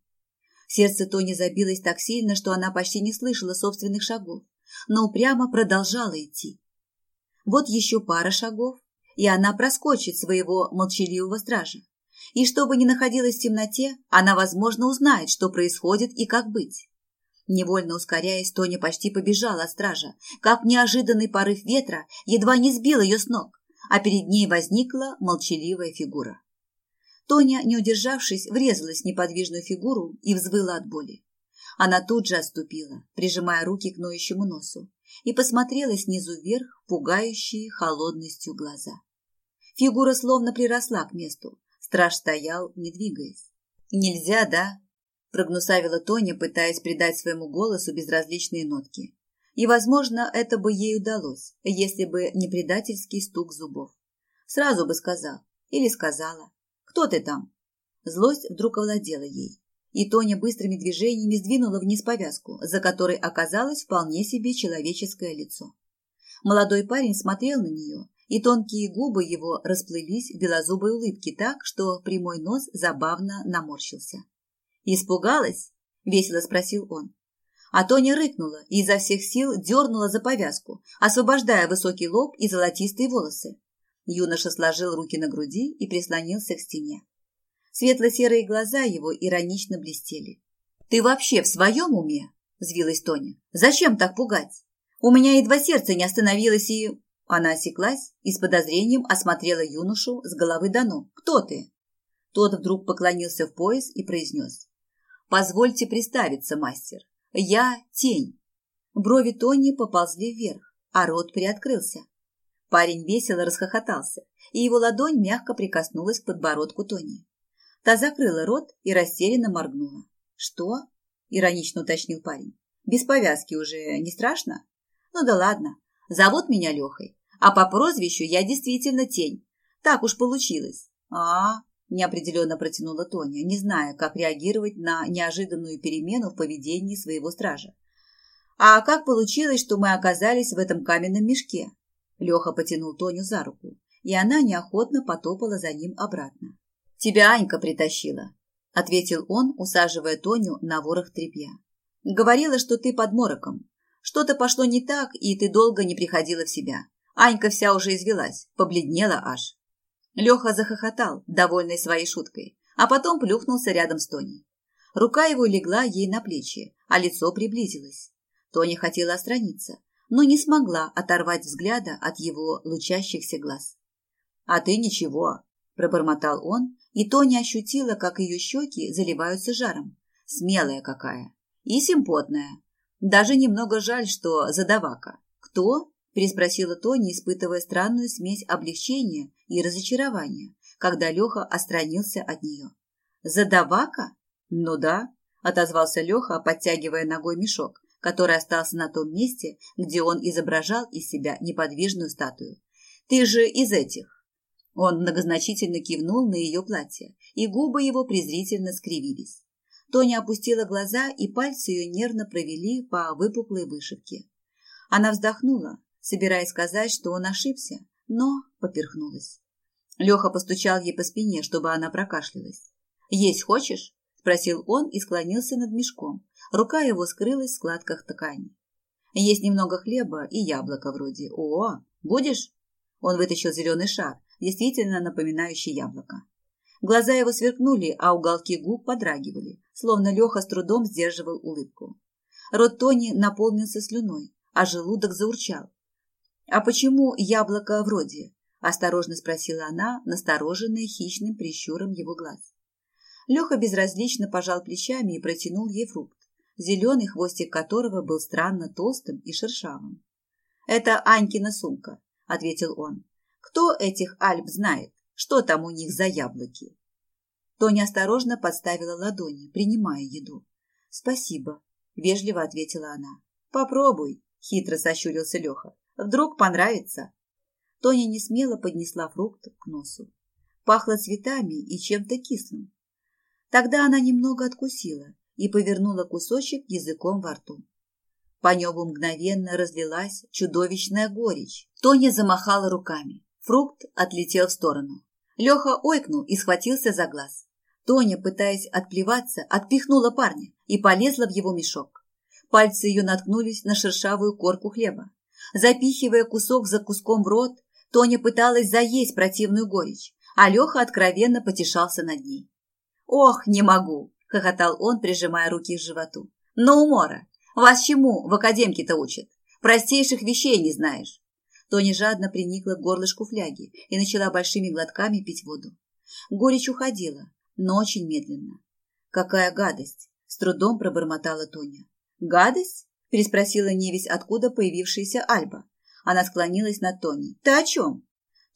Сердце Тони забилось так сильно, что она почти не слышала собственных шагов но упрямо продолжала идти. Вот еще пара шагов, и она проскочит своего молчаливого стража. И чтобы не находилась в темноте, она, возможно, узнает, что происходит и как быть. Невольно ускоряясь, Тоня почти побежала от стража, как неожиданный порыв ветра едва не сбил ее с ног, а перед ней возникла молчаливая фигура. Тоня, не удержавшись, врезалась в неподвижную фигуру и взвыла от боли. Она тут же отступила, прижимая руки к ноющему носу, и посмотрела снизу вверх пугающие холодностью глаза. Фигура словно приросла к месту. Страж стоял, не двигаясь. «Нельзя, да?» – прогнусавила Тоня, пытаясь придать своему голосу безразличные нотки. И, возможно, это бы ей удалось, если бы не предательский стук зубов. Сразу бы сказал или сказала «Кто ты там?». Злость вдруг овладела ей, и Тоня быстрыми движениями сдвинула вниз повязку, за которой оказалось вполне себе человеческое лицо. Молодой парень смотрел на нее, и тонкие губы его расплылись в белозубой улыбке так, что прямой нос забавно наморщился. «Испугалась?» – весело спросил он. А Тоня рыкнула и изо всех сил дернула за повязку, освобождая высокий лоб и золотистые волосы. Юноша сложил руки на груди и прислонился к стене. Светло-серые глаза его иронично блестели. «Ты вообще в своем уме?» – взвилась Тоня. «Зачем так пугать? У меня едва сердце не остановилось и...» Она осеклась и с подозрением осмотрела юношу с головы до ног. «Кто ты?» Тот вдруг поклонился в пояс и произнес. «Позвольте представиться, мастер. Я тень». Брови Тони поползли вверх, а рот приоткрылся. Парень весело расхохотался, и его ладонь мягко прикоснулась к подбородку Тони. Та закрыла рот и растерянно моргнула. «Что?» – иронично уточнил парень. «Без повязки уже не страшно?» «Ну да ладно. Зовут меня Лехой, а по прозвищу я действительно тень. Так уж получилось». «А, неопределенно протянула Тоня, не зная, как реагировать на неожиданную перемену в поведении своего стража. «А как получилось, что мы оказались в этом каменном мешке?» Леха потянул Тоню за руку, и она неохотно потопала за ним обратно. «Тебя Анька притащила», — ответил он, усаживая Тоню на ворох тряпья. «Говорила, что ты под мороком. Что-то пошло не так, и ты долго не приходила в себя. Анька вся уже извелась, побледнела аж. Леха захохотал, довольный своей шуткой, а потом плюхнулся рядом с Тоней. Рука его легла ей на плечи, а лицо приблизилось. Тоня хотела отстраниться, но не смогла оторвать взгляда от его лучащихся глаз. «А ты ничего», – пробормотал он, и Тоня ощутила, как ее щеки заливаются жаром. Смелая какая. И симпотная. Даже немного жаль, что задавака. «Кто?» переспросила Тони, испытывая странную смесь облегчения и разочарования, когда Леха отстранился от нее. «Задавака?» «Ну да», – отозвался Леха, подтягивая ногой мешок, который остался на том месте, где он изображал из себя неподвижную статую. «Ты же из этих!» Он многозначительно кивнул на ее платье, и губы его презрительно скривились. Тоня опустила глаза, и пальцы ее нервно провели по выпуклой вышивке. Она вздохнула, собираясь сказать, что он ошибся, но поперхнулась. Леха постучал ей по спине, чтобы она прокашлялась. «Есть хочешь?» – спросил он и склонился над мешком. Рука его скрылась в складках ткани. «Есть немного хлеба и яблоко вроде. О, будешь?» Он вытащил зеленый шар, действительно напоминающий яблоко. Глаза его сверкнули, а уголки губ подрагивали, словно Леха с трудом сдерживал улыбку. Рот Тони наполнился слюной, а желудок заурчал. «А почему яблоко вроде?» – осторожно спросила она, настороженная хищным прищуром его глаз. Леха безразлично пожал плечами и протянул ей фрукт, зеленый хвостик которого был странно толстым и шершавым. «Это Анькина сумка», – ответил он. «Кто этих Альп знает? Что там у них за яблоки?» Тоня осторожно подставила ладони, принимая еду. «Спасибо», – вежливо ответила она. «Попробуй», – хитро сощурился Леха. Вдруг понравится. Тоня не смело поднесла фрукт к носу. Пахло цветами и чем-то кислым. Тогда она немного откусила и повернула кусочек языком во рту. По небу мгновенно разлилась чудовищная горечь. Тоня замахала руками. Фрукт отлетел в сторону. Леха ойкнул и схватился за глаз. Тоня, пытаясь отплеваться, отпихнула парня и полезла в его мешок. Пальцы ее наткнулись на шершавую корку хлеба. Запихивая кусок за куском в рот, Тоня пыталась заесть противную горечь, а Леха откровенно потешался над ней. «Ох, не могу!» – хохотал он, прижимая руки к животу. «Но умора! Вас чему в академке-то учат? Простейших вещей не знаешь!» Тоня жадно приникла к горлышку фляги и начала большими глотками пить воду. Горечь уходила, но очень медленно. «Какая гадость!» – с трудом пробормотала Тоня. «Гадость?» переспросила невесть, откуда появившаяся Альба. Она склонилась над Тони. «Ты о чем?»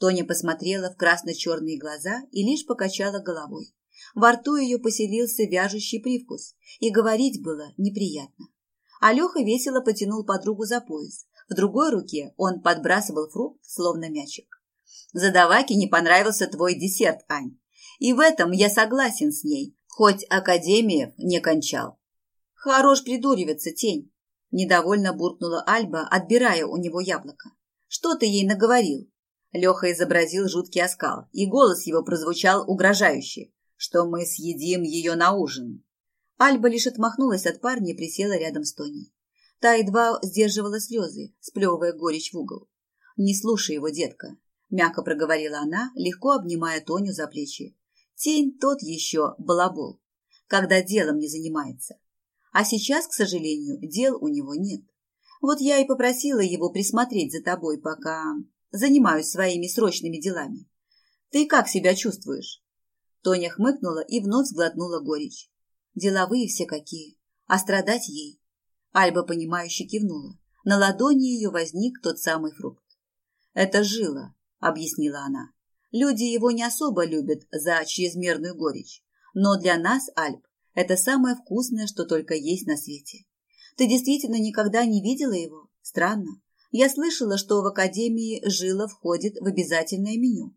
Тоня посмотрела в красно-черные глаза и лишь покачала головой. Во рту ее поселился вяжущий привкус, и говорить было неприятно. а Леха весело потянул подругу за пояс. В другой руке он подбрасывал фрукт, словно мячик. Задаваке не понравился твой десерт, Ань. И в этом я согласен с ней, хоть Академиев не кончал. Хорош придуриваться, тень. Недовольно буркнула Альба, отбирая у него яблоко. Что ты ей наговорил? Леха изобразил жуткий оскал, и голос его прозвучал угрожающе, что мы съедим ее на ужин. Альба лишь отмахнулась от парня и присела рядом с Тони. Та едва сдерживала слезы, сплевывая горечь в угол. «Не слушай его, детка», – мягко проговорила она, легко обнимая Тоню за плечи. «Тень тот еще балабол, когда делом не занимается. А сейчас, к сожалению, дел у него нет. Вот я и попросила его присмотреть за тобой, пока занимаюсь своими срочными делами. Ты как себя чувствуешь?» Тоня хмыкнула и вновь сглотнула горечь. Деловые все какие. А страдать ей. Альба, понимающе кивнула. На ладони ее возник тот самый фрукт. «Это жила», — объяснила она. «Люди его не особо любят за чрезмерную горечь. Но для нас, Альб, это самое вкусное, что только есть на свете. Ты действительно никогда не видела его? Странно. Я слышала, что в Академии жила входит в обязательное меню.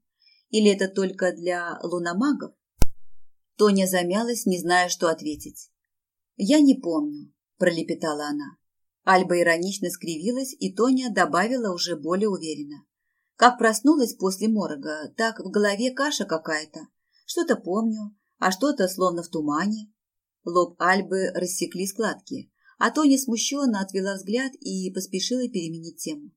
Или это только для луномагов? Тоня замялась, не зная, что ответить. «Я не помню», – пролепетала она. Альба иронично скривилась, и Тоня добавила уже более уверенно. Как проснулась после морга, так в голове каша какая-то. Что-то помню, а что-то словно в тумане. Лоб Альбы рассекли складки, а Тоня смущенно отвела взгляд и поспешила переменить тему.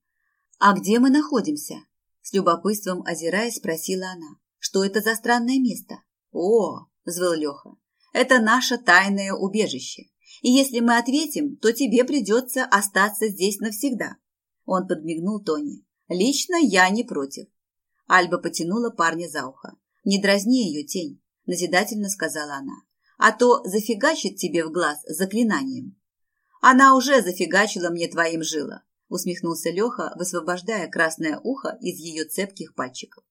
«А где мы находимся?» С любопытством озираясь, спросила она. «Что это за странное место?» «О, – взвыл Леха. «Это наше тайное убежище. И если мы ответим, то тебе придется остаться здесь навсегда». Он подмигнул Тони. «Лично я не против». Альба потянула парня за ухо. «Не дразни ее, тень», – назидательно сказала она. «А то зафигачит тебе в глаз заклинанием». «Она уже зафигачила мне твоим жила», – усмехнулся Леха, высвобождая красное ухо из ее цепких пальчиков.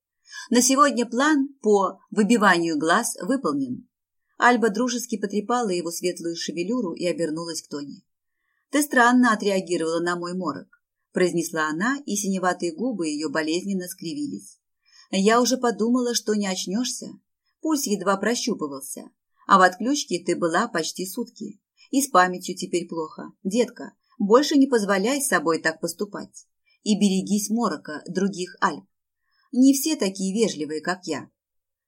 На сегодня план по выбиванию глаз выполнен. Альба дружески потрепала его светлую шевелюру и обернулась к Тони. «Ты странно отреагировала на мой морок», – произнесла она, и синеватые губы ее болезненно скривились. «Я уже подумала, что не очнешься. Пульс едва прощупывался, а в отключке ты была почти сутки. И с памятью теперь плохо. Детка, больше не позволяй с собой так поступать. И берегись морока других Альп. Не все такие вежливые, как я.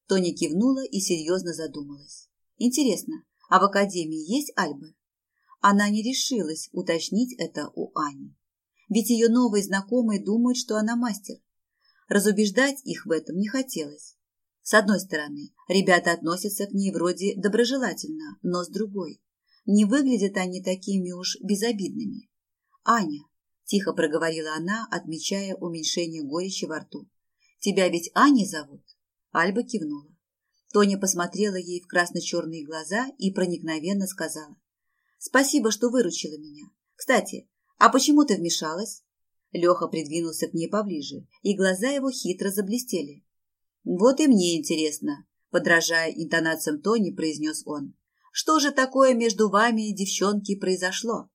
Тоня кивнула и серьезно задумалась. Интересно, а в академии есть Альбы? Она не решилась уточнить это у Ани. Ведь ее новые знакомые думают, что она мастер. Разубеждать их в этом не хотелось. С одной стороны, ребята относятся к ней вроде доброжелательно, но с другой. Не выглядят они такими уж безобидными. «Аня», – тихо проговорила она, отмечая уменьшение горечи во рту, Тебя ведь Ани зовут?» Альба кивнула. Тоня посмотрела ей в красно-черные глаза и проникновенно сказала. «Спасибо, что выручила меня. Кстати, а почему ты вмешалась?» Леха придвинулся к ней поближе, и глаза его хитро заблестели. «Вот и мне интересно», – подражая интонациям Тони, произнес он. «Что же такое между вами, девчонки, произошло?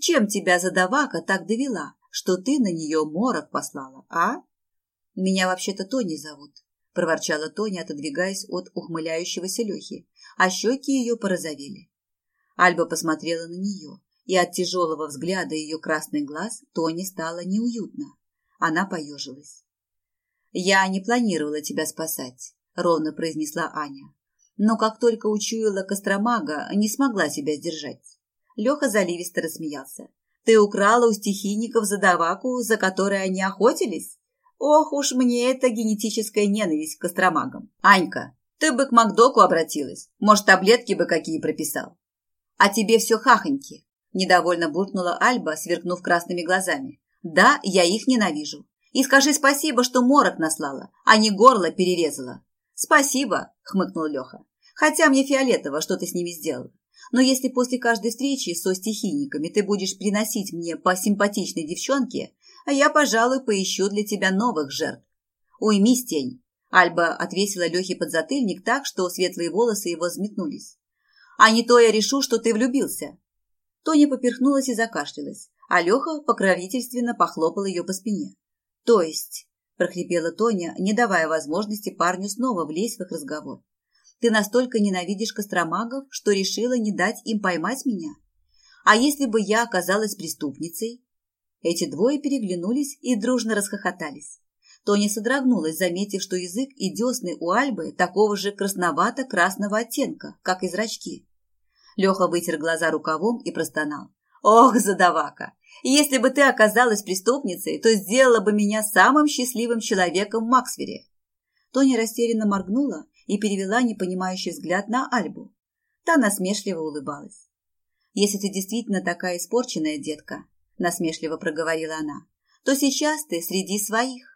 Чем тебя задавака так довела, что ты на нее морок послала, а?» «Меня вообще-то Тони зовут», – проворчала Тоня, отодвигаясь от ухмыляющегося Лехи, а щеки ее порозовели. Альба посмотрела на нее, и от тяжелого взгляда ее красных глаз Тони стало неуютно. Она поежилась. «Я не планировала тебя спасать», – ровно произнесла Аня. Но как только учуяла Костромага, не смогла себя сдержать. Леха заливисто рассмеялся. «Ты украла у стихийников задаваку, за которой они охотились?» Ох уж мне эта генетическая ненависть к костромагам. Анька, ты бы к Макдоку обратилась. Может, таблетки бы какие прописал. А тебе все хахоньки. Недовольно буркнула Альба, сверкнув красными глазами. Да, я их ненавижу. И скажи спасибо, что морок наслала, а не горло перерезала. Спасибо, хмыкнул Леха. Хотя мне фиолетово, что ты с ними сделал. Но если после каждой встречи со стихийниками ты будешь приносить мне по симпатичной девчонке, а я, пожалуй, поищу для тебя новых жертв. Уймись, тень. Альба отвесила Лехе подзатыльник так, что светлые волосы его взметнулись. А не то я решу, что ты влюбился. Тоня поперхнулась и закашлялась, а Леха покровительственно похлопал ее по спине. «То есть», – прохрипела Тоня, не давая возможности парню снова влезть в их разговор, «ты настолько ненавидишь костромагов, что решила не дать им поймать меня? А если бы я оказалась преступницей?» Эти двое переглянулись и дружно расхохотались. Тоня содрогнулась, заметив, что язык и десны у Альбы такого же красновато-красного оттенка, как и зрачки. Леха вытер глаза рукавом и простонал. «Ох, задавака! Если бы ты оказалась преступницей, то сделала бы меня самым счастливым человеком в Максвере!» Тоня растерянно моргнула и перевела непонимающий взгляд на Альбу. Та насмешливо улыбалась. «Если ты действительно такая испорченная, детка», – насмешливо проговорила она, – «то сейчас ты среди своих.